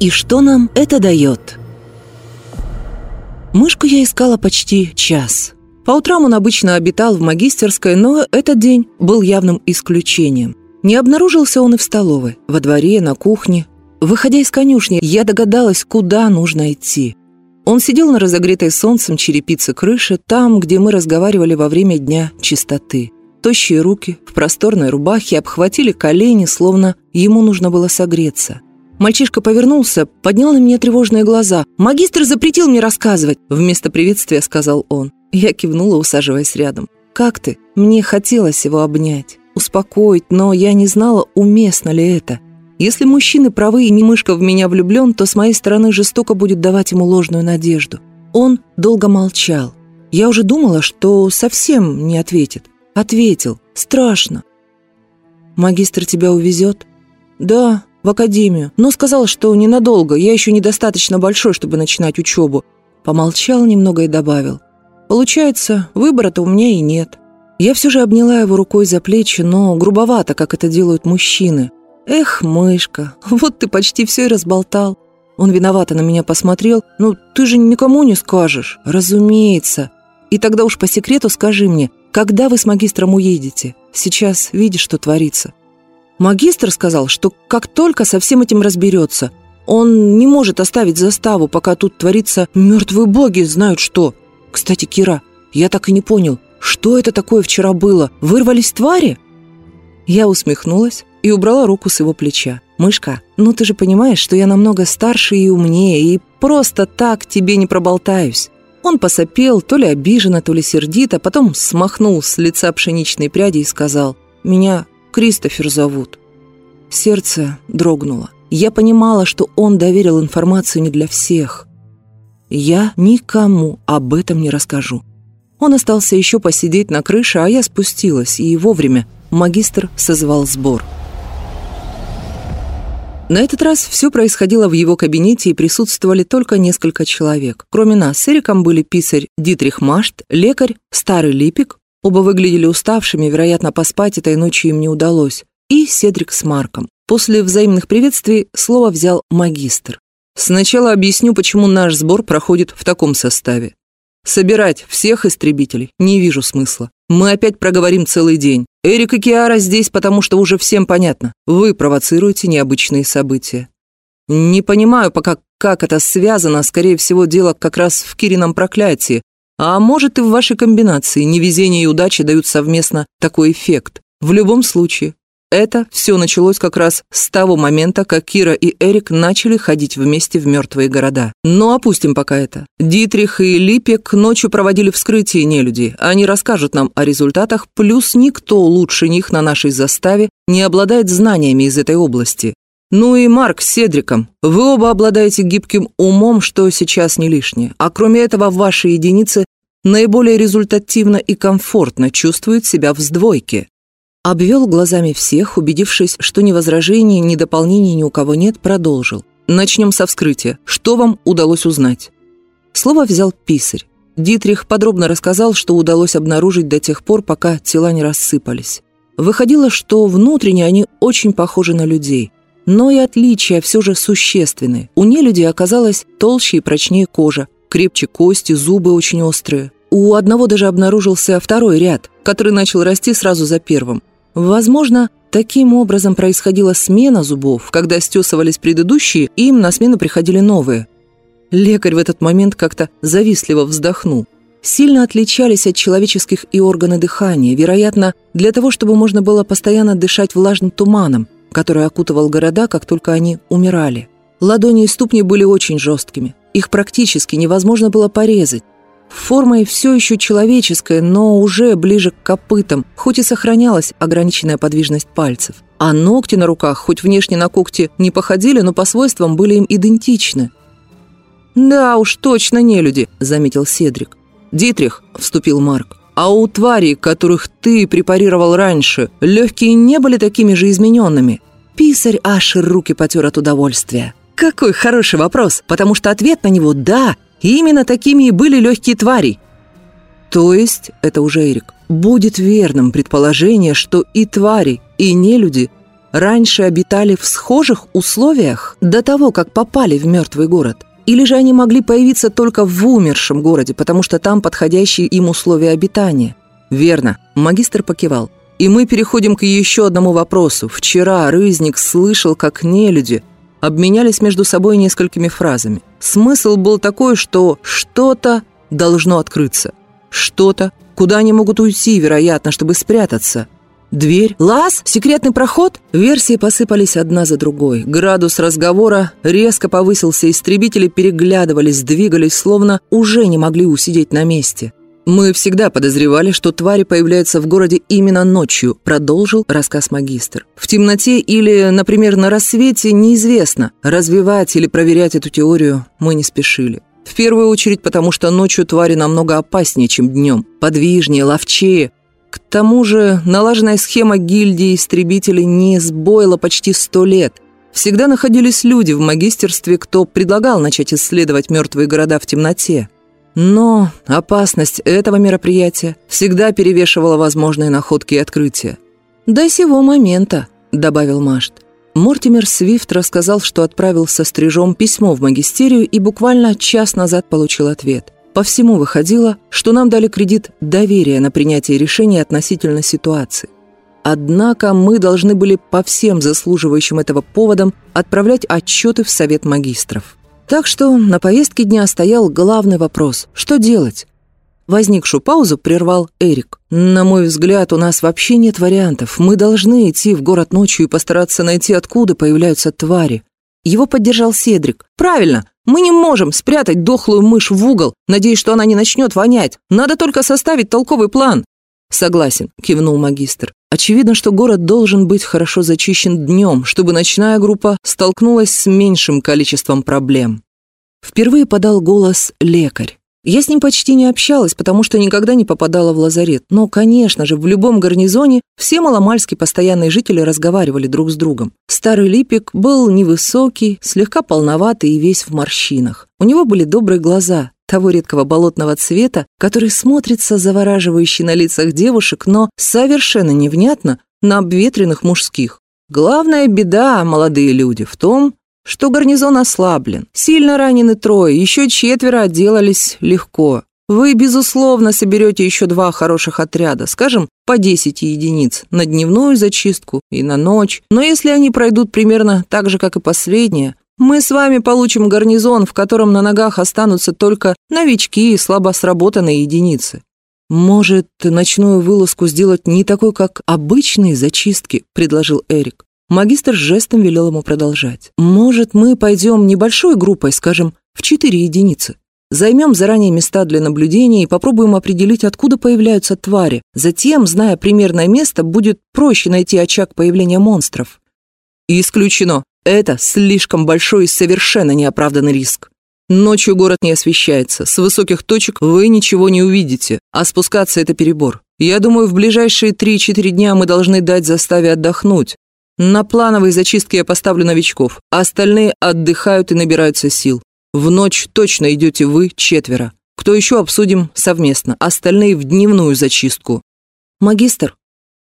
И что нам это дает? Мышку я искала почти час. По утрам он обычно обитал в магистерской, но этот день был явным исключением. Не обнаружился он и в столовой, во дворе, на кухне. Выходя из конюшни, я догадалась, куда нужно идти. Он сидел на разогретой солнцем черепице крыши, там, где мы разговаривали во время дня чистоты. Тощие руки в просторной рубахе обхватили колени, словно ему нужно было согреться. Мальчишка повернулся, поднял на меня тревожные глаза. «Магистр запретил мне рассказывать!» Вместо приветствия сказал он. Я кивнула, усаживаясь рядом. «Как ты?» Мне хотелось его обнять, успокоить, но я не знала, уместно ли это. Если мужчины правы и не мышка в меня влюблен, то с моей стороны жестоко будет давать ему ложную надежду. Он долго молчал. Я уже думала, что совсем не ответит. Ответил. Страшно. «Магистр тебя увезет?» «Да, в академию. Но сказал, что ненадолго. Я еще недостаточно большой, чтобы начинать учебу». Помолчал немного и добавил. «Получается, выбора-то у меня и нет». Я все же обняла его рукой за плечи, но грубовато, как это делают мужчины. «Эх, мышка, вот ты почти все и разболтал». Он виновато на меня посмотрел. «Ну, ты же никому не скажешь». «Разумеется. И тогда уж по секрету скажи мне, когда вы с магистром уедете? Сейчас видишь, что творится». Магистр сказал, что как только со всем этим разберется, он не может оставить заставу, пока тут творится «мертвые боги знают что». Кстати, Кира, я так и не понял, что это такое вчера было? Вырвались твари? Я усмехнулась и убрала руку с его плеча. «Мышка, ну ты же понимаешь, что я намного старше и умнее, и просто так тебе не проболтаюсь». Он посопел, то ли обиженно, то ли сердито, потом смахнул с лица пшеничной пряди и сказал, «Меня Кристофер зовут». Сердце дрогнуло. Я понимала, что он доверил информацию не для всех. Я никому об этом не расскажу. Он остался еще посидеть на крыше, а я спустилась, и вовремя магистр созвал сбор. На этот раз все происходило в его кабинете и присутствовали только несколько человек. Кроме нас, с Эриком были писарь Дитрих Машт, лекарь, старый Липик, оба выглядели уставшими, вероятно, поспать этой ночью им не удалось, и Седрик с Марком. После взаимных приветствий слово взял магистр. «Сначала объясню, почему наш сбор проходит в таком составе. Собирать всех истребителей не вижу смысла. Мы опять проговорим целый день. Эрик и Киара здесь, потому что уже всем понятно. Вы провоцируете необычные события. Не понимаю пока, как это связано. Скорее всего, дело как раз в Кирином проклятии. А может и в вашей комбинации невезение и удача дают совместно такой эффект. В любом случае, это все началось как раз с того момента, как Кира и Эрик начали ходить вместе в мертвые города. Но опустим пока это. Дитрих и Липек ночью проводили вскрытие нелюди. Они расскажут нам о результатах, плюс никто лучше них на нашей заставе не обладает знаниями из этой области. Ну и Марк с Седриком. Вы оба обладаете гибким умом, что сейчас не лишнее. А кроме этого, ваши единицы наиболее результативно и комфортно чувствуют себя в сдвойке. Обвел глазами всех, убедившись, что ни возражений, ни дополнений ни у кого нет, продолжил. «Начнем со вскрытия. Что вам удалось узнать?» Слово взял писарь. Дитрих подробно рассказал, что удалось обнаружить до тех пор, пока тела не рассыпались. Выходило, что внутренне они очень похожи на людей. Но и отличия все же существенны. У нелюдей оказалась толще и прочнее кожа, крепче кости, зубы очень острые. У одного даже обнаружился второй ряд, который начал расти сразу за первым. Возможно, таким образом происходила смена зубов, когда стесывались предыдущие, и им на смену приходили новые. Лекарь в этот момент как-то завистливо вздохнул. Сильно отличались от человеческих и органы дыхания, вероятно, для того, чтобы можно было постоянно дышать влажным туманом, который окутывал города, как только они умирали. Ладони и ступни были очень жесткими. Их практически невозможно было порезать. Формой все еще человеческая, но уже ближе к копытам, хоть и сохранялась ограниченная подвижность пальцев. А ногти на руках, хоть внешне на когти не походили, но по свойствам были им идентичны. «Да уж, точно не люди», — заметил Седрик. «Дитрих», — вступил Марк, «а у тварей, которых ты препарировал раньше, легкие не были такими же измененными?» Писарь аж руки потер от удовольствия. «Какой хороший вопрос, потому что ответ на него «да», именно такими и были легкие твари. То есть, это уже Эрик, будет верным предположение, что и твари, и нелюди раньше обитали в схожих условиях до того, как попали в мертвый город? Или же они могли появиться только в умершем городе, потому что там подходящие им условия обитания? Верно, магистр покивал. И мы переходим к еще одному вопросу. Вчера Рызник слышал, как нелюди обменялись между собой несколькими фразами. Смысл был такой, что что-то должно открыться. Что-то, куда они могут уйти, вероятно, чтобы спрятаться. Дверь, лаз, секретный проход? Версии посыпались одна за другой. Градус разговора резко повысился, истребители переглядывались, двигались, словно уже не могли усидеть на месте. «Мы всегда подозревали, что твари появляются в городе именно ночью», продолжил рассказ магистр. «В темноте или, например, на рассвете неизвестно. Развивать или проверять эту теорию мы не спешили. В первую очередь потому, что ночью твари намного опаснее, чем днем. Подвижнее, ловчее. К тому же налаженная схема гильдии истребителей не сбоила почти сто лет. Всегда находились люди в магистерстве, кто предлагал начать исследовать мертвые города в темноте. Но опасность этого мероприятия всегда перевешивала возможные находки и открытия. «До сего момента», — добавил Машт. Мортимер Свифт рассказал, что отправил со стрижом письмо в магистерию и буквально час назад получил ответ. По всему выходило, что нам дали кредит доверия на принятие решений относительно ситуации. Однако мы должны были по всем заслуживающим этого поводам отправлять отчеты в Совет магистров. Так что на повестке дня стоял главный вопрос – что делать? Возникшую паузу прервал Эрик. «На мой взгляд, у нас вообще нет вариантов. Мы должны идти в город ночью и постараться найти, откуда появляются твари». Его поддержал Седрик. «Правильно! Мы не можем спрятать дохлую мышь в угол, надеясь, что она не начнет вонять. Надо только составить толковый план». «Согласен», — кивнул магистр. «Очевидно, что город должен быть хорошо зачищен днем, чтобы ночная группа столкнулась с меньшим количеством проблем». Впервые подал голос лекарь. Я с ним почти не общалась, потому что никогда не попадала в лазарет. Но, конечно же, в любом гарнизоне все маломальски постоянные жители разговаривали друг с другом. Старый Липик был невысокий, слегка полноватый и весь в морщинах. У него были добрые глаза, того редкого болотного цвета, который смотрится завораживающе на лицах девушек, но совершенно невнятно на обветренных мужских. Главная беда, молодые люди, в том, что гарнизон ослаблен. Сильно ранены трое, еще четверо отделались легко. Вы, безусловно, соберете еще два хороших отряда, скажем, по 10 единиц, на дневную зачистку и на ночь. Но если они пройдут примерно так же, как и последние, мы с вами получим гарнизон, в котором на ногах останутся только новички и слабо сработанные единицы. «Может, ночную вылазку сделать не такой, как обычные зачистки?» – предложил Эрик. Магистр жестом велел ему продолжать. «Может, мы пойдем небольшой группой, скажем, в четыре единицы? Займем заранее места для наблюдения и попробуем определить, откуда появляются твари. Затем, зная примерное место, будет проще найти очаг появления монстров». «Исключено. Это слишком большой и совершенно неоправданный риск. Ночью город не освещается, с высоких точек вы ничего не увидите, а спускаться – это перебор. Я думаю, в ближайшие 3-4 дня мы должны дать заставе отдохнуть, на плановой зачистке я поставлю новичков, а остальные отдыхают и набираются сил. В ночь точно идете вы четверо. Кто еще обсудим совместно, остальные в дневную зачистку. Магистр,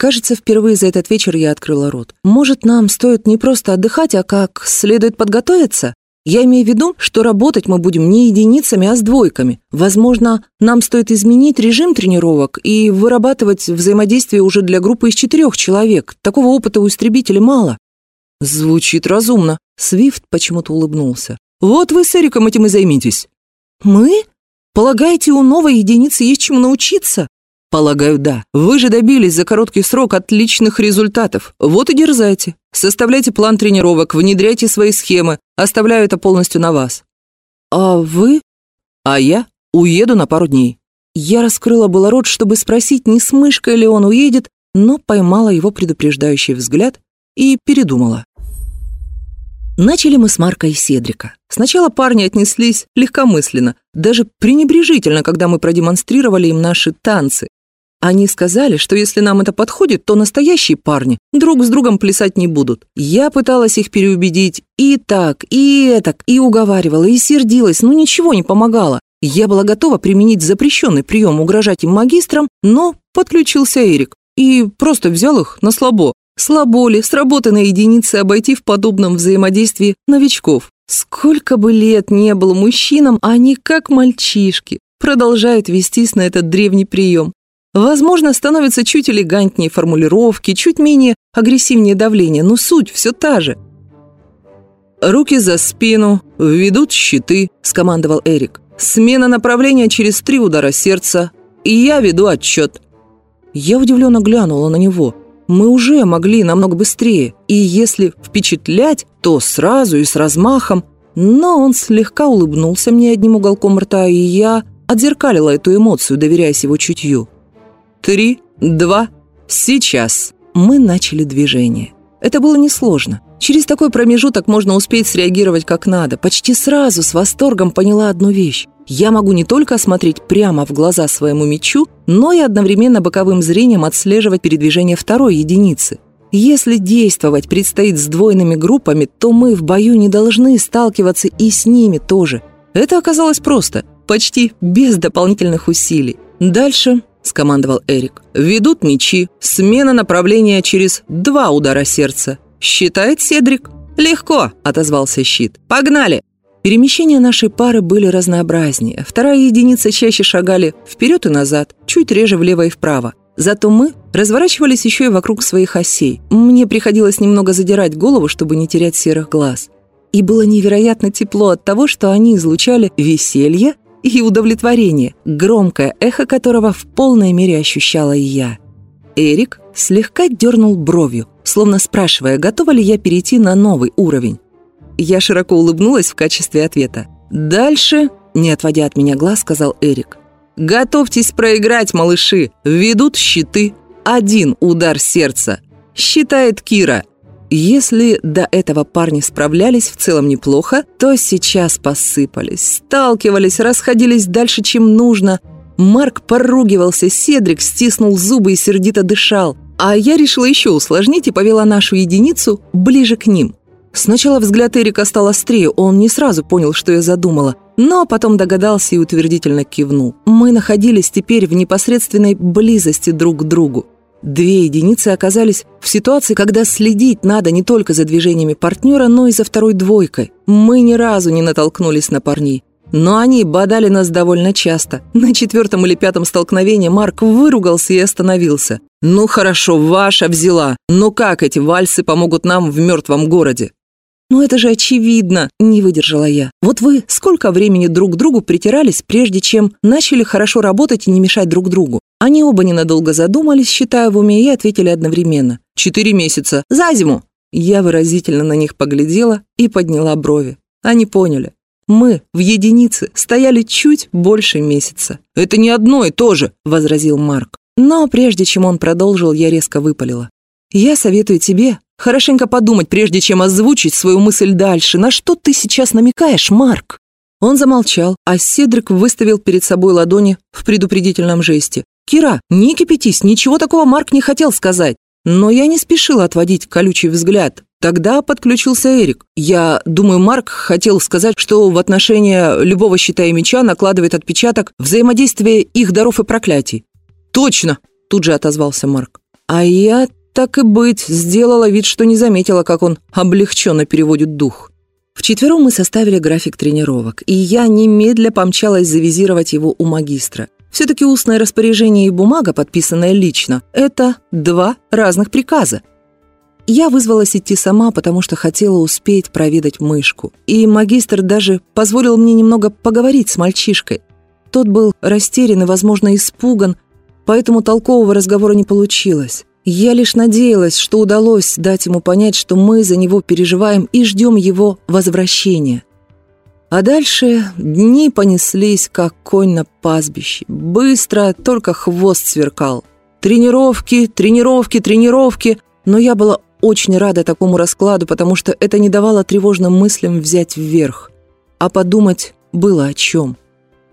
кажется, впервые за этот вечер я открыла рот. Может, нам стоит не просто отдыхать, а как следует подготовиться? Я имею в виду, что работать мы будем не единицами, а с двойками. Возможно, нам стоит изменить режим тренировок и вырабатывать взаимодействие уже для группы из четырех человек. Такого опыта у истребителей мало. Звучит разумно. Свифт почему-то улыбнулся. Вот вы с Эриком этим и займитесь. Мы? Полагаете, у новой единицы есть чему научиться? Полагаю, да. Вы же добились за короткий срок отличных результатов. Вот и дерзайте. Составляйте план тренировок, внедряйте свои схемы. Оставляю это полностью на вас. А вы? А я уеду на пару дней. Я раскрыла было рот, чтобы спросить, не с мышкой ли он уедет, но поймала его предупреждающий взгляд и передумала. Начали мы с Марка и Седрика. Сначала парни отнеслись легкомысленно, даже пренебрежительно, когда мы продемонстрировали им наши танцы, они сказали, что если нам это подходит, то настоящие парни друг с другом плясать не будут. Я пыталась их переубедить и так, и этак, и уговаривала, и сердилась, но ничего не помогало. Я была готова применить запрещенный прием угрожать им магистрам, но подключился Эрик и просто взял их на слабо. Слабо ли сработанные единицы обойти в подобном взаимодействии новичков? Сколько бы лет не было мужчинам, они, как мальчишки, продолжают вестись на этот древний прием. Возможно, становятся чуть элегантнее формулировки, чуть менее агрессивнее давление, но суть все та же. «Руки за спину, ведут щиты», – скомандовал Эрик. «Смена направления через три удара сердца, и я веду отчет». Я удивленно глянула на него – мы уже могли намного быстрее, и если впечатлять, то сразу и с размахом. Но он слегка улыбнулся мне одним уголком рта, и я отзеркалила эту эмоцию, доверяясь его чутью. «Три, два, сейчас!» Мы начали движение. Это было несложно. Через такой промежуток можно успеть среагировать как надо. Почти сразу с восторгом поняла одну вещь я могу не только смотреть прямо в глаза своему мечу, но и одновременно боковым зрением отслеживать передвижение второй единицы. Если действовать предстоит с двойными группами, то мы в бою не должны сталкиваться и с ними тоже. Это оказалось просто, почти без дополнительных усилий. «Дальше», — скомандовал Эрик, — «ведут мечи, смена направления через два удара сердца. Считает Седрик?» «Легко», — отозвался щит. «Погнали!» Перемещения нашей пары были разнообразнее. Вторая единица чаще шагали вперед и назад, чуть реже влево и вправо. Зато мы разворачивались еще и вокруг своих осей. Мне приходилось немного задирать голову, чтобы не терять серых глаз. И было невероятно тепло от того, что они излучали веселье и удовлетворение, громкое эхо которого в полной мере ощущала и я. Эрик слегка дернул бровью, словно спрашивая, готова ли я перейти на новый уровень. Я широко улыбнулась в качестве ответа. «Дальше», — не отводя от меня глаз, сказал Эрик. «Готовьтесь проиграть, малыши. Ведут щиты. Один удар сердца. Считает Кира». Если до этого парни справлялись в целом неплохо, то сейчас посыпались, сталкивались, расходились дальше, чем нужно. Марк поругивался, Седрик стиснул зубы и сердито дышал. А я решила еще усложнить и повела нашу единицу ближе к ним. Сначала взгляд Эрика стал острее, он не сразу понял, что я задумала, но потом догадался и утвердительно кивнул. Мы находились теперь в непосредственной близости друг к другу. Две единицы оказались в ситуации, когда следить надо не только за движениями партнера, но и за второй двойкой. Мы ни разу не натолкнулись на парней. Но они бодали нас довольно часто. На четвертом или пятом столкновении Марк выругался и остановился. «Ну хорошо, ваша взяла. Но как эти вальсы помогут нам в мертвом городе?» «Ну это же очевидно!» – не выдержала я. «Вот вы сколько времени друг к другу притирались, прежде чем начали хорошо работать и не мешать друг другу?» Они оба ненадолго задумались, считая в уме, и ответили одновременно. «Четыре месяца. За зиму!» Я выразительно на них поглядела и подняла брови. Они поняли. Мы в единице стояли чуть больше месяца. «Это не одно и то же», – возразил Марк. Но прежде чем он продолжил, я резко выпалила. «Я советую тебе Хорошенько подумать, прежде чем озвучить свою мысль дальше. На что ты сейчас намекаешь, Марк?» Он замолчал, а Седрик выставил перед собой ладони в предупредительном жесте. «Кира, не кипятись, ничего такого Марк не хотел сказать». Но я не спешила отводить колючий взгляд. Тогда подключился Эрик. Я думаю, Марк хотел сказать, что в отношении любого щита и меча накладывает отпечаток взаимодействия их даров и проклятий. «Точно!» – тут же отозвался Марк. А я так и быть, сделала вид, что не заметила, как он облегченно переводит дух. Вчетвером мы составили график тренировок, и я немедля помчалась завизировать его у магистра. Все-таки устное распоряжение и бумага, подписанная лично, это два разных приказа. Я вызвалась идти сама, потому что хотела успеть проведать мышку. И магистр даже позволил мне немного поговорить с мальчишкой. Тот был растерян и, возможно, испуган, поэтому толкового разговора не получилось. Я лишь надеялась, что удалось дать ему понять, что мы за него переживаем и ждем его возвращения. А дальше дни понеслись, как конь на пастбище. Быстро, только хвост сверкал. Тренировки, тренировки, тренировки. Но я была очень рада такому раскладу, потому что это не давало тревожным мыслям взять вверх. А подумать было о чем.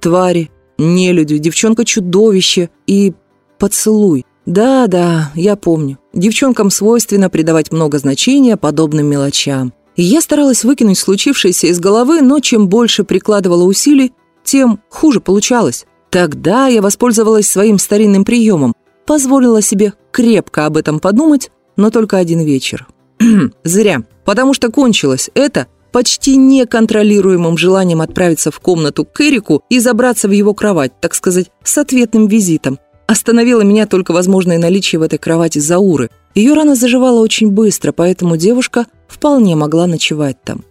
Твари, нелюди, девчонка-чудовище и поцелуй. Да-да, я помню. Девчонкам свойственно придавать много значения подобным мелочам. Я старалась выкинуть случившееся из головы, но чем больше прикладывала усилий, тем хуже получалось. Тогда я воспользовалась своим старинным приемом, позволила себе крепко об этом подумать но только один вечер. Зря, потому что кончилось это почти неконтролируемым желанием отправиться в комнату к Эрику и забраться в его кровать, так сказать, с ответным визитом. Остановило меня только возможное наличие в этой кровати Зауры. Ее рана заживала очень быстро, поэтому девушка вполне могла ночевать там.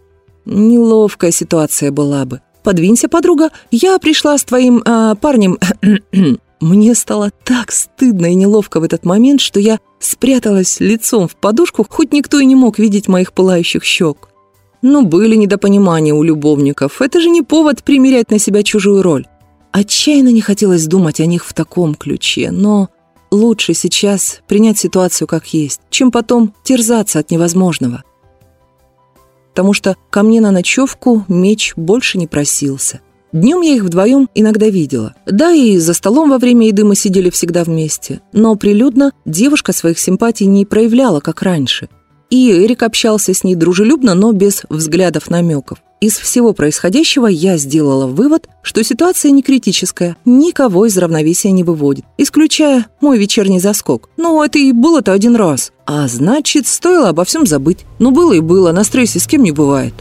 Неловкая ситуация была бы. «Подвинься, подруга, я пришла с твоим э, парнем...» Мне стало так стыдно и неловко в этот момент, что я спряталась лицом в подушку, хоть никто и не мог видеть моих пылающих щек. Ну, были недопонимания у любовников. Это же не повод примерять на себя чужую роль. Отчаянно не хотелось думать о них в таком ключе, но лучше сейчас принять ситуацию как есть, чем потом терзаться от невозможного. Потому что ко мне на ночевку меч больше не просился – Днем я их вдвоем иногда видела. Да, и за столом во время еды мы сидели всегда вместе. Но прилюдно девушка своих симпатий не проявляла, как раньше. И Эрик общался с ней дружелюбно, но без взглядов намеков. Из всего происходящего я сделала вывод, что ситуация не критическая, никого из равновесия не выводит, исключая мой вечерний заскок. Ну, это и было-то один раз. А значит, стоило обо всем забыть. Ну, было и было, на стрессе с кем не бывает.